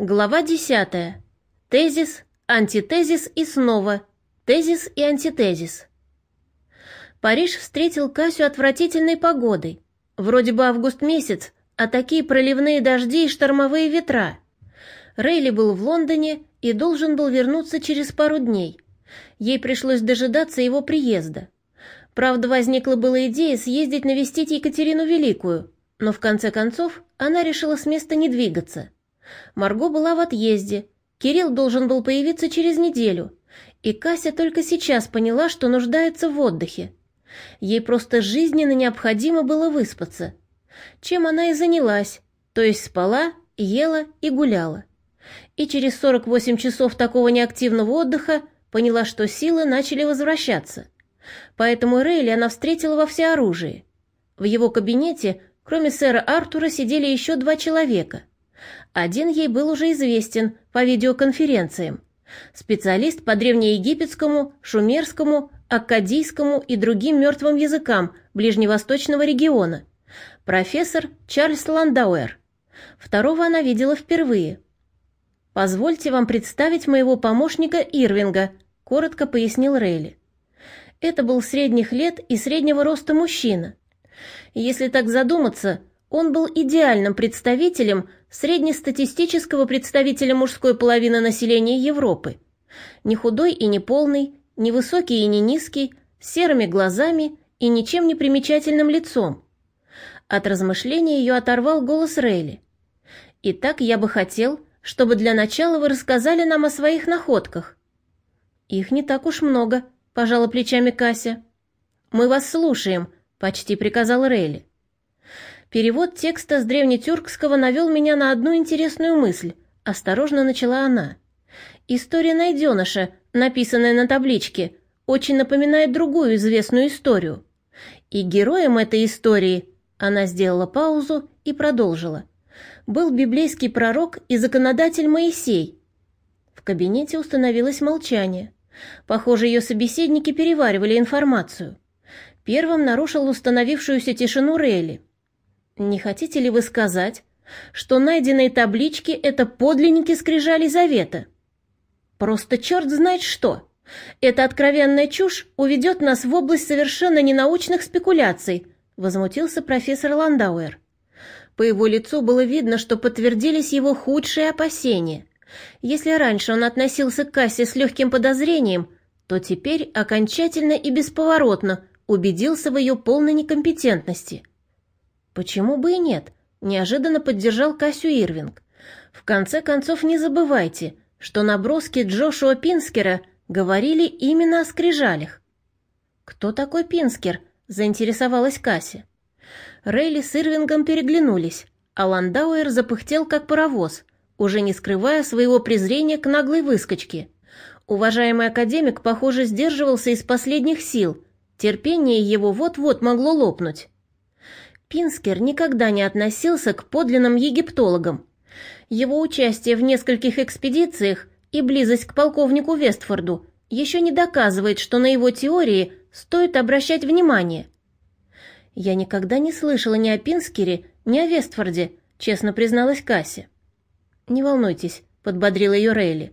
Глава 10. Тезис, антитезис и снова. Тезис и антитезис. Париж встретил Касю отвратительной погодой. Вроде бы август месяц, а такие проливные дожди и штормовые ветра. Рейли был в Лондоне и должен был вернуться через пару дней. Ей пришлось дожидаться его приезда. Правда, возникла была идея съездить навестить Екатерину Великую, но в конце концов она решила с места не двигаться – Марго была в отъезде, Кирилл должен был появиться через неделю, и Кася только сейчас поняла, что нуждается в отдыхе. Ей просто жизненно необходимо было выспаться. Чем она и занялась, то есть спала, ела и гуляла. И через 48 часов такого неактивного отдыха поняла, что силы начали возвращаться. Поэтому Рейли она встретила во всеоружии. В его кабинете, кроме сэра Артура, сидели еще два человека. Один ей был уже известен по видеоконференциям. Специалист по древнеегипетскому, шумерскому, аккадийскому и другим мертвым языкам ближневосточного региона. Профессор Чарльз Ландауэр. Второго она видела впервые. «Позвольте вам представить моего помощника Ирвинга», — коротко пояснил Рейли. Это был средних лет и среднего роста мужчина. Если так задуматься, он был идеальным представителем среднестатистического представителя мужской половины населения Европы. Не худой и не полный, не высокий и не низкий, с серыми глазами и ничем не примечательным лицом. От размышления ее оторвал голос Рейли. «Итак, я бы хотел, чтобы для начала вы рассказали нам о своих находках». «Их не так уж много», — пожала плечами Кася. «Мы вас слушаем», — почти приказал Рейли. Перевод текста с древнетюркского навел меня на одну интересную мысль. Осторожно начала она. История найденыша, написанная на табличке, очень напоминает другую известную историю. И героем этой истории она сделала паузу и продолжила. Был библейский пророк и законодатель Моисей. В кабинете установилось молчание. Похоже, ее собеседники переваривали информацию. Первым нарушил установившуюся тишину Рейли. Не хотите ли вы сказать, что найденные таблички — это подлинники скрижали завета? Просто черт знает что. Эта откровенная чушь уведет нас в область совершенно ненаучных спекуляций, возмутился профессор Ландауэр. По его лицу было видно, что подтвердились его худшие опасения. Если раньше он относился к кассе с легким подозрением, то теперь окончательно и бесповоротно убедился в ее полной некомпетентности. Почему бы и нет? Неожиданно поддержал Кассю Ирвинг. В конце концов, не забывайте, что наброски Джошуа Пинскера говорили именно о скрижалях. «Кто такой Пинскер?» — заинтересовалась Касси. Рейли с Ирвингом переглянулись, а Ландауэр запыхтел, как паровоз, уже не скрывая своего презрения к наглой выскочке. Уважаемый академик, похоже, сдерживался из последних сил. Терпение его вот-вот могло лопнуть. Пинскер никогда не относился к подлинным египтологам. Его участие в нескольких экспедициях и близость к полковнику Вестфорду еще не доказывает, что на его теории стоит обращать внимание. «Я никогда не слышала ни о Пинскере, ни о Вестфорде», честно призналась Касси. «Не волнуйтесь», — подбодрила ее Рейли.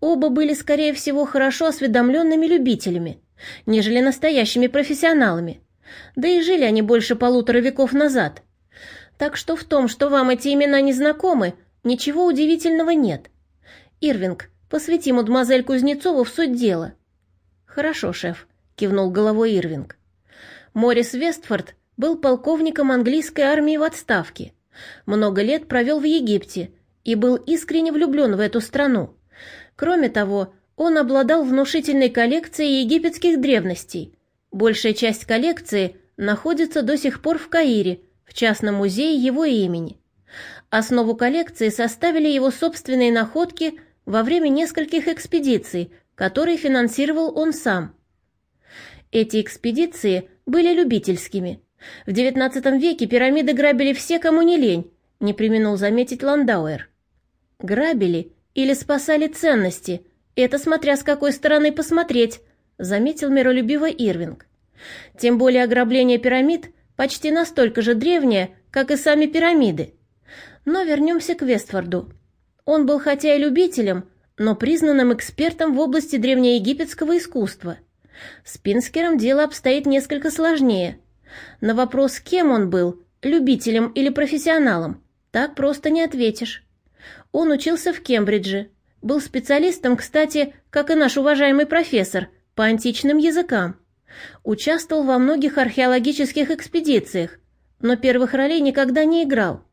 «Оба были, скорее всего, хорошо осведомленными любителями, нежели настоящими профессионалами. Да и жили они больше полутора веков назад. Так что в том, что вам эти имена не знакомы, ничего удивительного нет. Ирвинг, посвяти мадемуазель Кузнецову в суть дела. Хорошо, шеф, кивнул головой Ирвинг. Морис Вестфорд был полковником английской армии в отставке. Много лет провел в Египте и был искренне влюблен в эту страну. Кроме того, он обладал внушительной коллекцией египетских древностей – Большая часть коллекции находится до сих пор в Каире, в частном музее его имени. Основу коллекции составили его собственные находки во время нескольких экспедиций, которые финансировал он сам. Эти экспедиции были любительскими. В XIX веке пирамиды грабили все, кому не лень, не применил заметить Ландауэр. Грабили или спасали ценности, это смотря с какой стороны посмотреть, заметил миролюбиво Ирвинг. Тем более ограбление пирамид почти настолько же древнее, как и сами пирамиды. Но вернемся к Вестфорду. Он был хотя и любителем, но признанным экспертом в области древнеегипетского искусства. С Пинскером дело обстоит несколько сложнее. На вопрос, кем он был, любителем или профессионалом, так просто не ответишь. Он учился в Кембридже, был специалистом, кстати, как и наш уважаемый профессор, по античным языкам. Участвовал во многих археологических экспедициях, но первых ролей никогда не играл.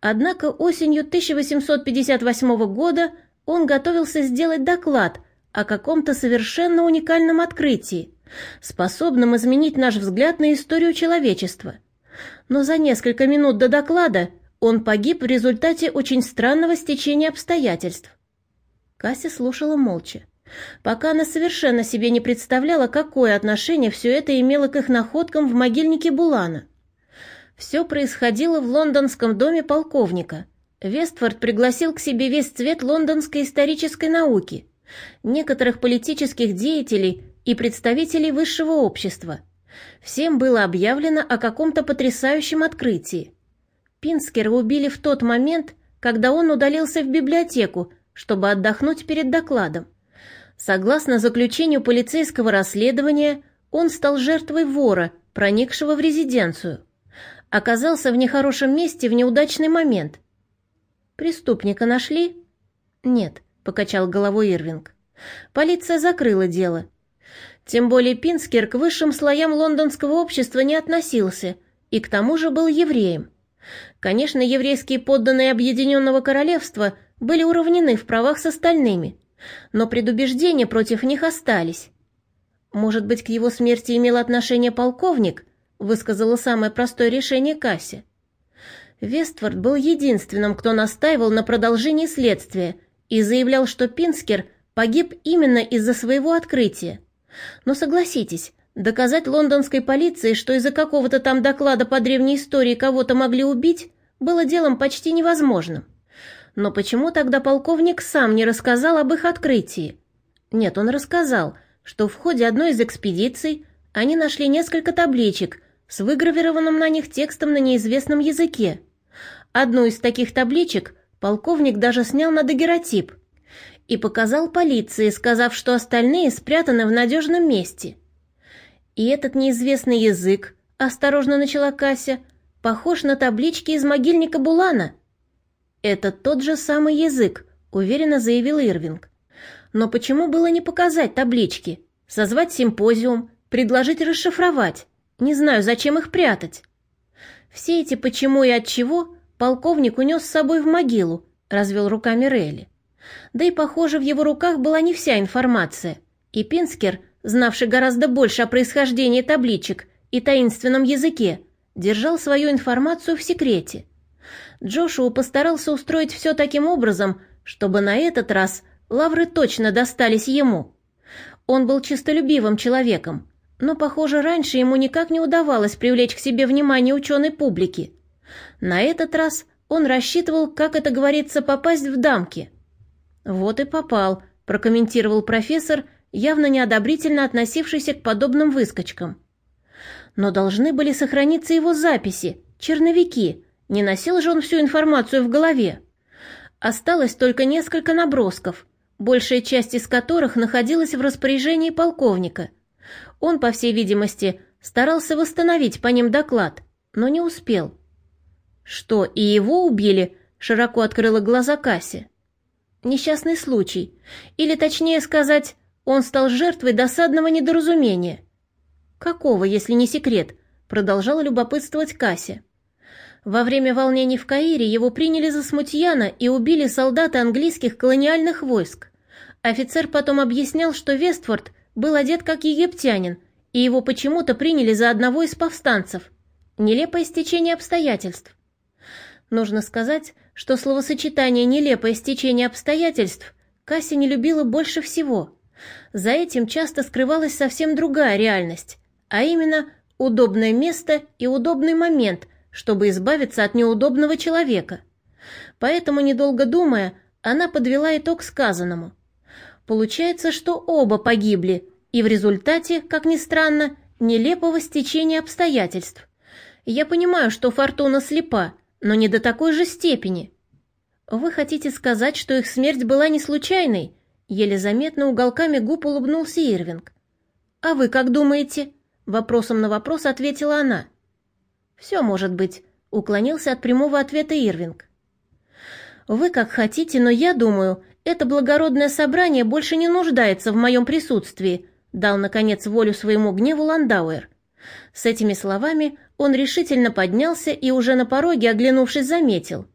Однако осенью 1858 года он готовился сделать доклад о каком-то совершенно уникальном открытии, способном изменить наш взгляд на историю человечества. Но за несколько минут до доклада он погиб в результате очень странного стечения обстоятельств. Кася слушала молча. Пока она совершенно себе не представляла, какое отношение все это имело к их находкам в могильнике Булана. Все происходило в лондонском доме полковника. Вестфорд пригласил к себе весь цвет лондонской исторической науки, некоторых политических деятелей и представителей высшего общества. Всем было объявлено о каком-то потрясающем открытии. Пинскера убили в тот момент, когда он удалился в библиотеку, чтобы отдохнуть перед докладом. Согласно заключению полицейского расследования, он стал жертвой вора, проникшего в резиденцию. Оказался в нехорошем месте в неудачный момент. «Преступника нашли?» «Нет», — покачал головой Ирвинг. «Полиция закрыла дело. Тем более Пинскер к высшим слоям лондонского общества не относился и к тому же был евреем. Конечно, еврейские подданные Объединенного Королевства были уравнены в правах с остальными, но предубеждения против них остались. Может быть, к его смерти имел отношение полковник, высказала самое простое решение Касси. Вестфорд был единственным, кто настаивал на продолжении следствия и заявлял, что Пинскер погиб именно из-за своего открытия. Но согласитесь, доказать лондонской полиции, что из-за какого-то там доклада по древней истории кого-то могли убить, было делом почти невозможным. Но почему тогда полковник сам не рассказал об их открытии? Нет, он рассказал, что в ходе одной из экспедиций они нашли несколько табличек с выгравированным на них текстом на неизвестном языке. Одну из таких табличек полковник даже снял на дагеротип и показал полиции, сказав, что остальные спрятаны в надежном месте. И этот неизвестный язык, осторожно начала Кася, похож на таблички из могильника Булана – «Это тот же самый язык», — уверенно заявил Ирвинг. «Но почему было не показать таблички, созвать симпозиум, предложить расшифровать? Не знаю, зачем их прятать». «Все эти почему и от чего полковник унес с собой в могилу», — развел руками Рейли. Да и, похоже, в его руках была не вся информация, и Пинскер, знавший гораздо больше о происхождении табличек и таинственном языке, держал свою информацию в секрете. Джошуа постарался устроить все таким образом, чтобы на этот раз лавры точно достались ему. Он был чистолюбивым человеком, но, похоже, раньше ему никак не удавалось привлечь к себе внимание ученой публики. На этот раз он рассчитывал, как это говорится, попасть в дамки. «Вот и попал», — прокомментировал профессор, явно неодобрительно относившийся к подобным выскочкам. «Но должны были сохраниться его записи, черновики», не носил же он всю информацию в голове. Осталось только несколько набросков, большая часть из которых находилась в распоряжении полковника. Он, по всей видимости, старался восстановить по ним доклад, но не успел. «Что, и его убили?» — широко открыла глаза Касси. «Несчастный случай. Или, точнее сказать, он стал жертвой досадного недоразумения». «Какого, если не секрет?» — продолжала любопытствовать Кася. Во время волнений в Каире его приняли за смутьяна и убили солдаты английских колониальных войск. Офицер потом объяснял, что Вестфорд был одет как египтянин, и его почему-то приняли за одного из повстанцев. Нелепое стечение обстоятельств. Нужно сказать, что словосочетание «нелепое стечение обстоятельств» Касси не любила больше всего. За этим часто скрывалась совсем другая реальность, а именно удобное место и удобный момент – чтобы избавиться от неудобного человека. Поэтому, недолго думая, она подвела итог сказанному. Получается, что оба погибли, и в результате, как ни странно, нелепого стечения обстоятельств. Я понимаю, что Фортуна слепа, но не до такой же степени. Вы хотите сказать, что их смерть была не случайной? Еле заметно уголками губ улыбнулся Ирвинг. А вы как думаете? Вопросом на вопрос ответила она. Все может быть, уклонился от прямого ответа Ирвинг. Вы как хотите, но я думаю, это благородное собрание больше не нуждается в моем присутствии, дал, наконец, волю своему гневу Ландауэр. С этими словами он решительно поднялся и уже на пороге, оглянувшись, заметил.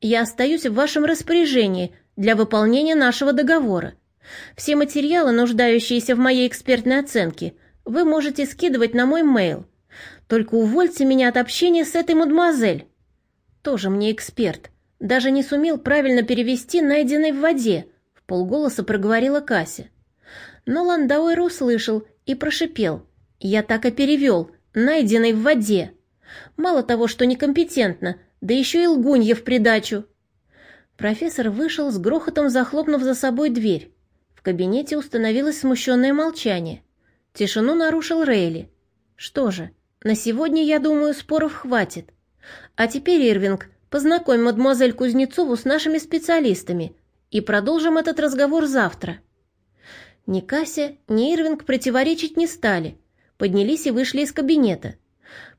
«Я остаюсь в вашем распоряжении для выполнения нашего договора. Все материалы, нуждающиеся в моей экспертной оценке, вы можете скидывать на мой мейл. Только увольте меня от общения с этой мадемуазель». «Тоже мне эксперт. Даже не сумел правильно перевести найденный в воде», — в полголоса проговорила Кася. Но Ландауэр услышал и прошипел. «Я так и перевел, найденный в воде. Мало того, что некомпетентно, да еще и лгунья в придачу». Профессор вышел с грохотом, захлопнув за собой дверь. В кабинете установилось смущенное молчание. Тишину нарушил Рейли. «Что же, на сегодня, я думаю, споров хватит. А теперь, Ирвинг, познакомь мадемуазель Кузнецову с нашими специалистами и продолжим этот разговор завтра». Ни Кася, ни Ирвинг противоречить не стали. Поднялись и вышли из кабинета.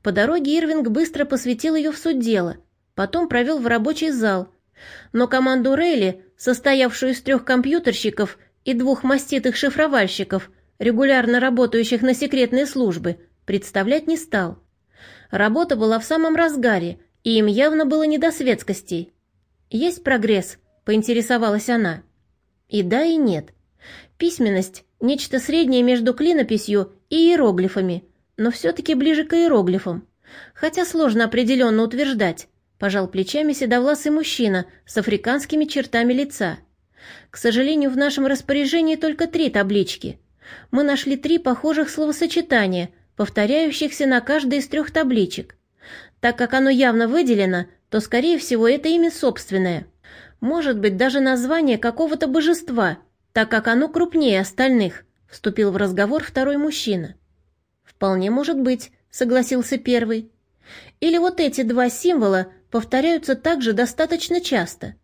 По дороге Ирвинг быстро посвятил ее в суть дела, потом провел в рабочий зал. Но команду Рейли, состоявшую из трех компьютерщиков и двух маститых шифровальщиков, регулярно работающих на секретные службы, представлять не стал. Работа была в самом разгаре, и им явно было не до светскостей. «Есть прогресс?» – поинтересовалась она. И да, и нет. Письменность – нечто среднее между клинописью и иероглифами, но все-таки ближе к иероглифам. Хотя сложно определенно утверждать, пожал плечами седовласый мужчина с африканскими чертами лица. К сожалению, в нашем распоряжении только три таблички. Мы нашли три похожих словосочетания, повторяющихся на каждой из трех табличек. Так как оно явно выделено, то, скорее всего, это имя собственное. Может быть, даже название какого-то божества, так как оно крупнее остальных», — вступил в разговор второй мужчина. «Вполне может быть», — согласился первый. «Или вот эти два символа повторяются также достаточно часто.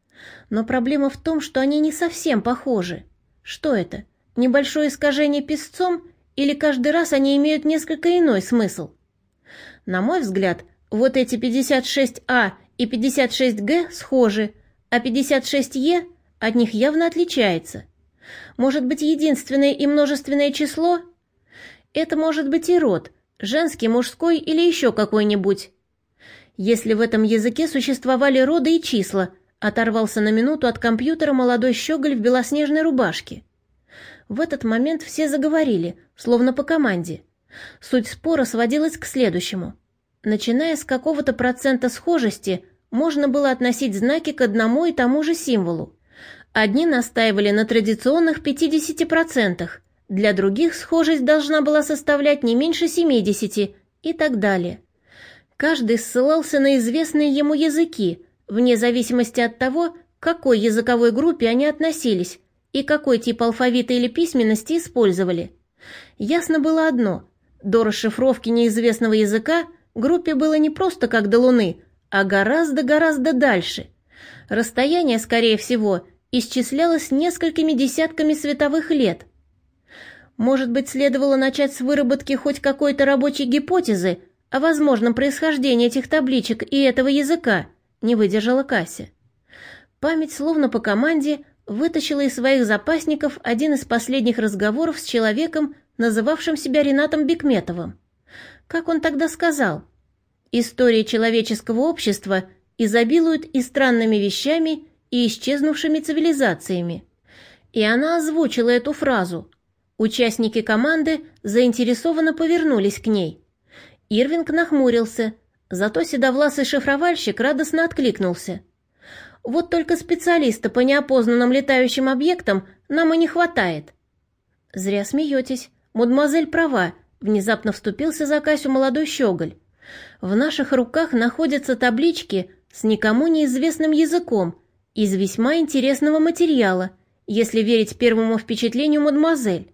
Но проблема в том, что они не совсем похожи. Что это? Небольшое искажение песцом или каждый раз они имеют несколько иной смысл? На мой взгляд, вот эти 56А и 56Г схожи, а 56Е от них явно отличается. Может быть, единственное и множественное число? Это может быть и род, женский, мужской или еще какой-нибудь. Если в этом языке существовали роды и числа, оторвался на минуту от компьютера молодой щеголь в белоснежной рубашке. В этот момент все заговорили, словно по команде. Суть спора сводилась к следующему. Начиная с какого-то процента схожести, можно было относить знаки к одному и тому же символу. Одни настаивали на традиционных 50%, для других схожесть должна была составлять не меньше 70% и так далее. Каждый ссылался на известные ему языки, вне зависимости от того, к какой языковой группе они относились и какой тип алфавита или письменности использовали. Ясно было одно – до расшифровки неизвестного языка группе было не просто как до Луны, а гораздо-гораздо дальше. Расстояние, скорее всего, исчислялось несколькими десятками световых лет. Может быть, следовало начать с выработки хоть какой-то рабочей гипотезы о возможном происхождении этих табличек и этого языка, не выдержала Кася. Память, словно по команде, вытащила из своих запасников один из последних разговоров с человеком, называвшим себя Ренатом Бекметовым. Как он тогда сказал? «История человеческого общества изобилует и странными вещами, и исчезнувшими цивилизациями. И она озвучила эту фразу. Участники команды заинтересованно повернулись к ней. Ирвинг нахмурился, зато седовласый шифровальщик радостно откликнулся. «Вот только специалиста по неопознанным летающим объектам нам и не хватает». «Зря смеетесь. Мадемуазель права», — внезапно вступился за Касю молодой щеголь. «В наших руках находятся таблички с никому неизвестным языком, из весьма интересного материала, если верить первому впечатлению мадемуазель.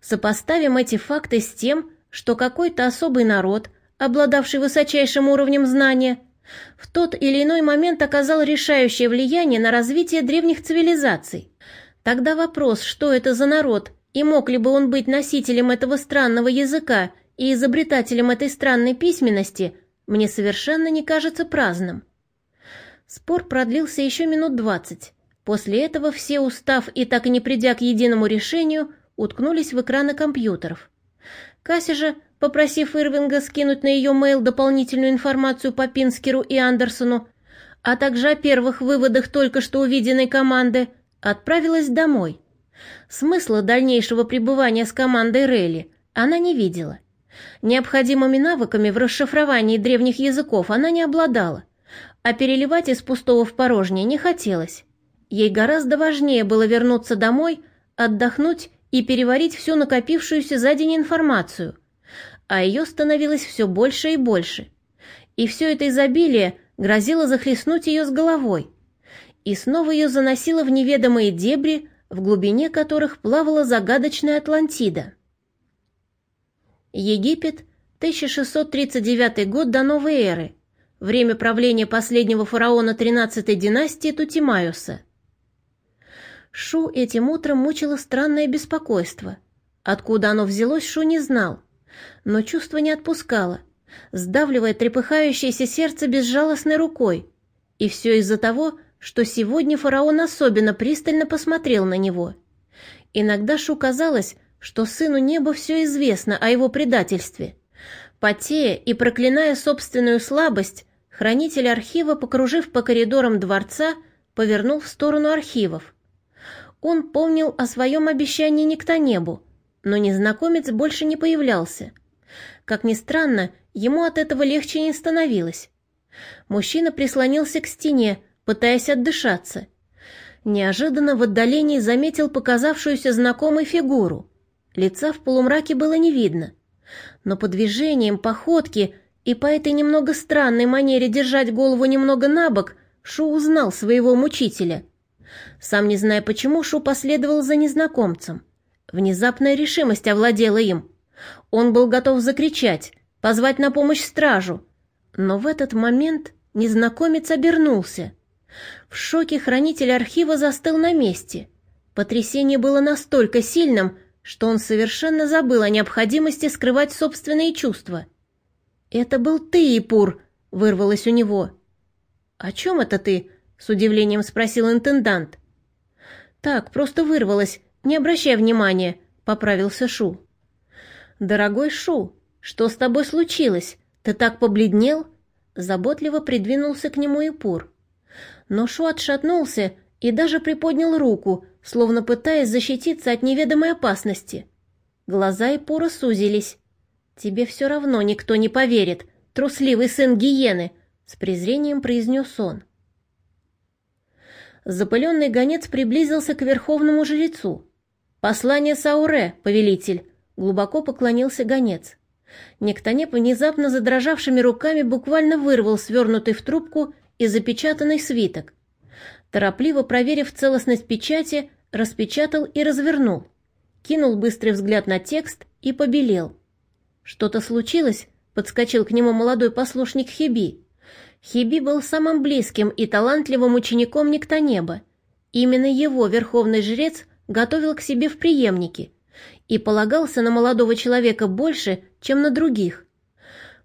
Сопоставим эти факты с тем, что какой-то особый народ, обладавший высочайшим уровнем знания, в тот или иной момент оказал решающее влияние на развитие древних цивилизаций. Тогда вопрос, что это за народ, и мог ли бы он быть носителем этого странного языка и изобретателем этой странной письменности, мне совершенно не кажется праздным. Спор продлился еще минут двадцать. После этого все, устав и так и не придя к единому решению, уткнулись в экраны компьютеров. Касси же, попросив Ирвинга скинуть на ее мейл дополнительную информацию по Пинскеру и Андерсону, а также о первых выводах только что увиденной команды, отправилась домой. Смысла дальнейшего пребывания с командой Рейли она не видела. Необходимыми навыками в расшифровании древних языков она не обладала, а переливать из пустого в порожнее не хотелось. Ей гораздо важнее было вернуться домой, отдохнуть и переварить всю накопившуюся за день информацию, а ее становилось все больше и больше. И все это изобилие грозило захлестнуть ее с головой. И снова ее заносило в неведомые дебри, в глубине которых плавала загадочная Атлантида. Египет, 1639 год до новой эры, время правления последнего фараона 13-й династии Тутимаюса. Шу этим утром мучило странное беспокойство. Откуда оно взялось, Шу не знал, но чувство не отпускало, сдавливая трепыхающееся сердце безжалостной рукой. И все из-за того, что сегодня фараон особенно пристально посмотрел на него. Иногда Шу казалось, что сыну неба все известно о его предательстве. Потея и проклиная собственную слабость, хранитель архива, покружив по коридорам дворца, повернул в сторону архивов. Он помнил о своем обещании не к небу, но незнакомец больше не появлялся. Как ни странно, ему от этого легче не становилось. Мужчина прислонился к стене, пытаясь отдышаться. Неожиданно в отдалении заметил показавшуюся знакомой фигуру. Лица в полумраке было не видно. Но по движениям, походке и по этой немного странной манере держать голову немного на бок Шу узнал своего мучителя — сам не зная почему, Шу последовал за незнакомцем. Внезапная решимость овладела им. Он был готов закричать, позвать на помощь стражу. Но в этот момент незнакомец обернулся. В шоке хранитель архива застыл на месте. Потрясение было настолько сильным, что он совершенно забыл о необходимости скрывать собственные чувства. «Это был ты, Ипур!» — вырвалось у него. «О чем это ты?» — с удивлением спросил интендант. «Так, просто вырвалось. Не обращай внимания», — поправился Шу. «Дорогой Шу, что с тобой случилось? Ты так побледнел?» Заботливо придвинулся к нему Ипур. Но Шу отшатнулся и даже приподнял руку, словно пытаясь защититься от неведомой опасности. Глаза Ипура сузились. «Тебе все равно никто не поверит, трусливый сын гиены», — с презрением произнес он. Запыленный гонец приблизился к верховному жрецу. «Послание Сауре, повелитель!» — глубоко поклонился гонец. Нектонеп внезапно задрожавшими руками буквально вырвал свернутый в трубку и запечатанный свиток. Торопливо проверив целостность печати, распечатал и развернул. Кинул быстрый взгляд на текст и побелел. «Что-то случилось?» — подскочил к нему молодой послушник Хиби. Хиби был самым близким и талантливым учеником Никтонеба. Именно его верховный жрец готовил к себе в преемнике и полагался на молодого человека больше, чем на других.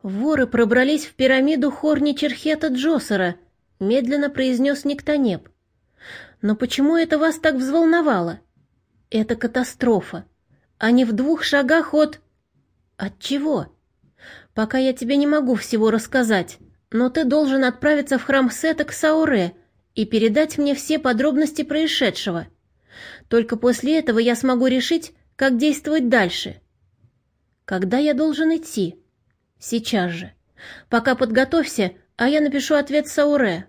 «Воры пробрались в пирамиду Хорни Черхета Джосера», — медленно произнес Никтонеб. «Но почему это вас так взволновало?» «Это катастрофа. Они в двух шагах от...» «От чего?» «Пока я тебе не могу всего рассказать», но ты должен отправиться в храм Сета к Сауре и передать мне все подробности происшедшего. Только после этого я смогу решить, как действовать дальше. Когда я должен идти? Сейчас же. Пока подготовься, а я напишу ответ Сауре.